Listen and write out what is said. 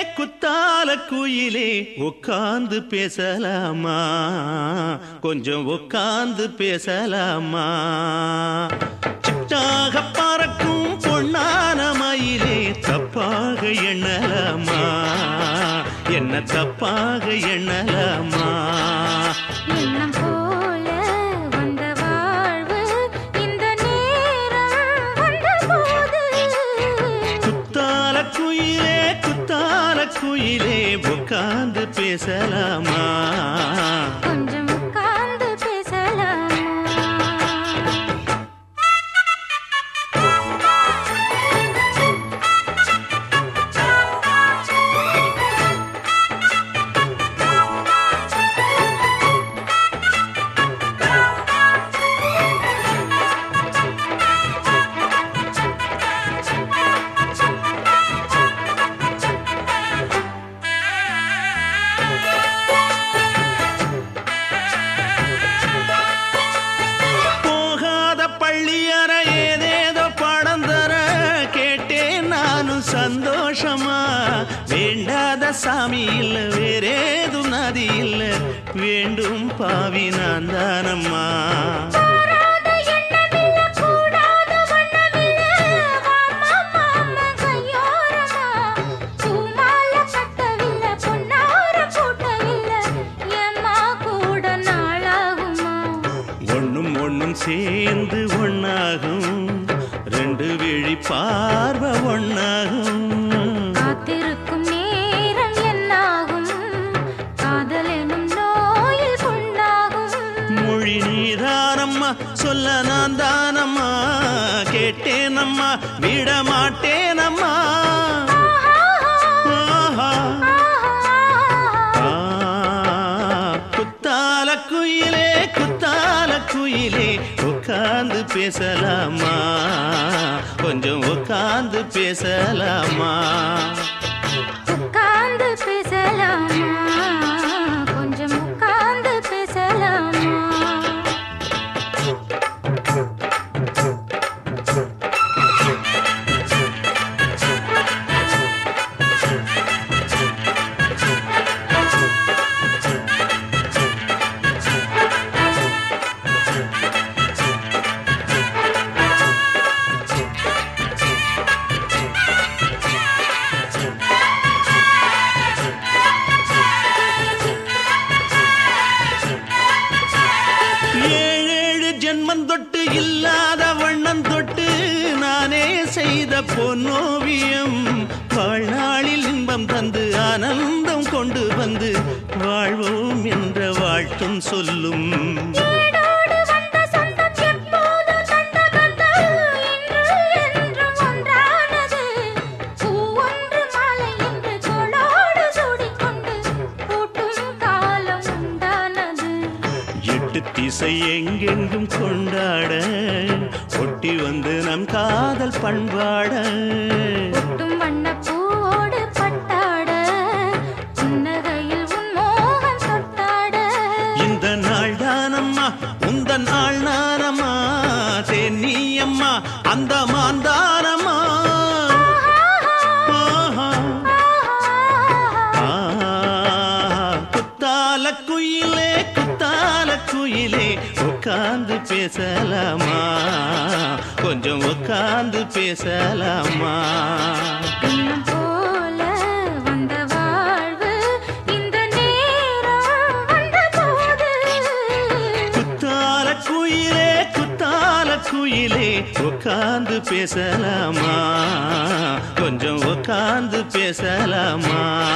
குத்தால குயிலே உட்கார்ந்து பேசலாமா? கொஞ்சம் உட்கார்ந்து பேசலாமா? சிட்டாக பறக்கும் பொன்னான மயிலே தப்பாக எண்ணலாமா? என்ன தப்பாக குயிலே உட்கார்ந்து பேசலாமா? கொஞ்சம் சாமி இல்ல வேறேதும் நதி இல்ல வேண்டும் பாவி நான் தானம்மா. சேர்ந்து ஒண்ணாகும். ரெண்டு விழி பார்வை ஒண்ணாகும். காத்திருக்கும் கேட்டேனம்மா விடமாட்டேனம்மா. குத்தால குயிலே குத்தால குயிலே உட்கார்ந்து பேசலாமா? கொஞ்சம் உட்கார்ந்து பேசலாமா? ஏழேழு தொட்டு இல்லாத வண்ணம் தொட்டு நானே செய்த பொன்னோவியம். வாழ்நாளில் இன்பம் தந்து ஆனந்தம் கொண்டு வந்து வாழ்வோம் என்ற வாழ்த்தும் சொல்லும். திசை எங்கெங்கும் கொண்டாட ஒட்டி வந்து நம் காதல் பண்பாட. இந்த நாள் தானம்மா உந்த நாள் நானம்மா தென்னியம்மா அந்த மாந்தானம்மா குயிலே உட்கார்ந்து பேசலாமா? கொஞ்சம் உட்கார்ந்து பேசலாமா? குயிலே உட்கார்ந்து பேசலாமா? கொஞ்சம் உட்கார்ந்து பேசலாமா?